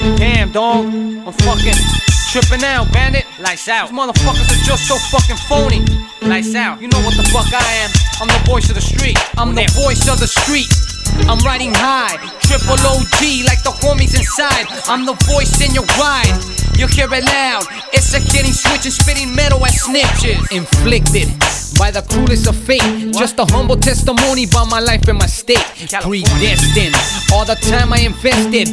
Damn, dog. I'm fucking tripping out, bandit. Lights out. These motherfuckers are just so fucking phony. Lights out. You know what the fuck I am. I'm the voice of the street. I'm the voice of the street. I'm riding high, triple OG like the homies inside. I'm the voice in your ride. You hear it loud. It's a getting switch and spitting metal at snitches. Inflicted by the cruelest of fate. Just a humble testimony by my life and my state. Predestined. All the time I invested.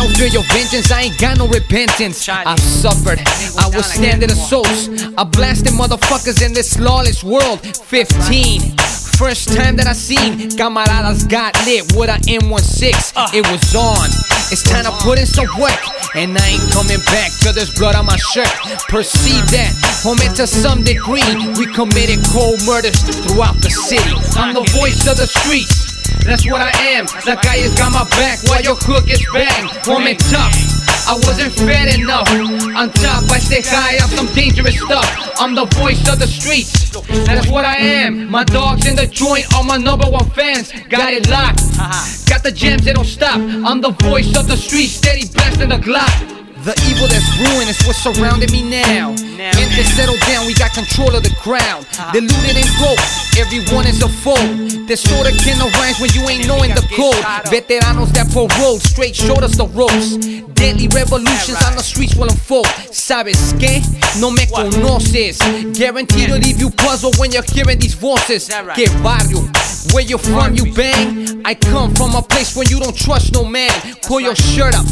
I don't fear your vengeance. I ain't got no repentance. I've suffered. I was standing assaults. I blasted motherfuckers in this lawless world. 15. First time that I seen Camaradas got lit with a M16. It was on. It's time to put in some work. And I ain't coming back till there's blood on my shirt. Perceive that, homie, to some degree. We committed cold murders throughout the city. I'm the voice of the streets. That's what I am. The guy has got my back while your hook gets banged. Homie, tough. I wasn't fed enough. On top, I stay high off some dangerous stuff. I'm the voice of the streets. That's what I am. My dogs in the joint are my number one fans. Got it locked. Got the jams, they don't stop. I'm the voice of the streets, steady blasting the Glock. The evil that's brewing is what's surrounding me now. And to settle down, we got control of the crowd. Deluded and broke, everyone is a foe. This sorta can arise when you ain't knowing the code. Veteranos that parole, straight showed us the ropes. Deadly revolutions on the streets will unfold. ¿Sabes qué? No me conoces. Guaranteed to leave you puzzled when you're hearing these voices. Que barrio, where you from, you bang. I come from a place where you don't trust no man. Pull your shirt up.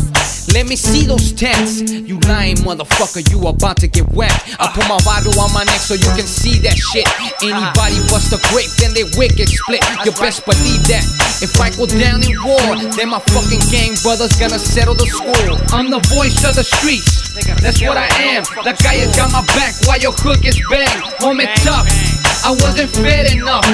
Let me see those tats. You lying motherfucker, you about to get whacked. I put my bottle on my neck so you can see that shit. Anybody bust a grape, then they wicked split. You best believe that. If I go down in war, then my fucking gang brothers gonna settle the score. I'm the voice of the streets. That's what I am. The guy has got my back while your hook is banged. Homie tough. I wasn't fed enough.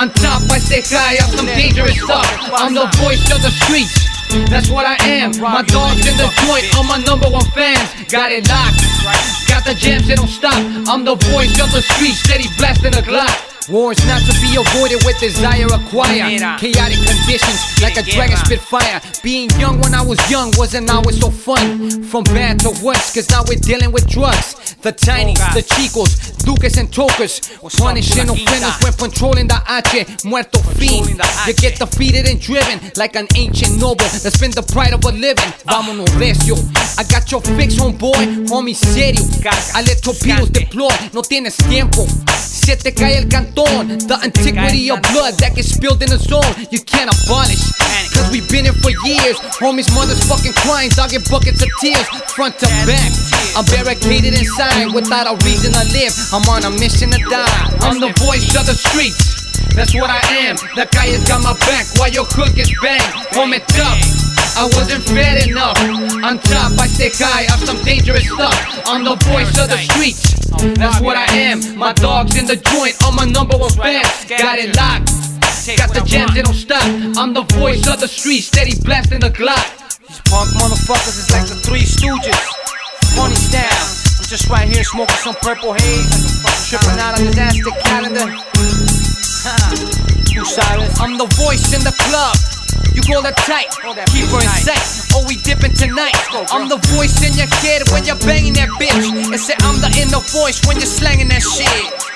On top, I stay high off some dangerous stuff. I'm the voice of the streets. That's what I am. My dogs in the joint are my number one fans. Got it locked. Got the jams, they don't stop. I'm the voice of the streets, steady blasting a Glock. War is not to be avoided with desire acquired. Chaotic conditions like a dragon spit fire. Being young when I was young wasn't always so fun. From bad to worse, cause now we're dealing with drugs. The tinies, the chicos, duques and tokers. Punishing offenders when controlling the H. Muerto fiend. You get defeated and driven like an ancient noble that's been the pride of a living. Vámonos recio. I got your fix, homeboy, homie serio. I let torpedoes deploy, no tienes tiempo. Se te cae el cantón. The antiquity of blood that gets spilled in the zone, you can't abolish. Cause we've been here for years. Homies, mothers fucking crying, dogging buckets of tears, front to back. I'm barricaded inside without a reason to live. I'm on a mission to die. I'm the voice of the streets. That's what I am. The guy has got my back while your hook is banged. Homie tough. I wasn't fed enough. On top, I stay high off some dangerous stuff. I'm the voice of the streets. That's what I am. My dogs in the joint are my number one fans. Got it locked. Got the jams, they don't stop. I'm the voice of the streets, steady blasting the Glock. These punk motherfuckers is like the Three Stooges. Funny style. I'm just right here smoking some purple haze. Tripping out on this Aztec calendar. Silence. I'm the voice in the club. You call that tight, keep her in sight. Oh, we dipping tonight. I'm the voice in your head when you're banging that bitch. And say I'm the inner voice when you're slanging that shit.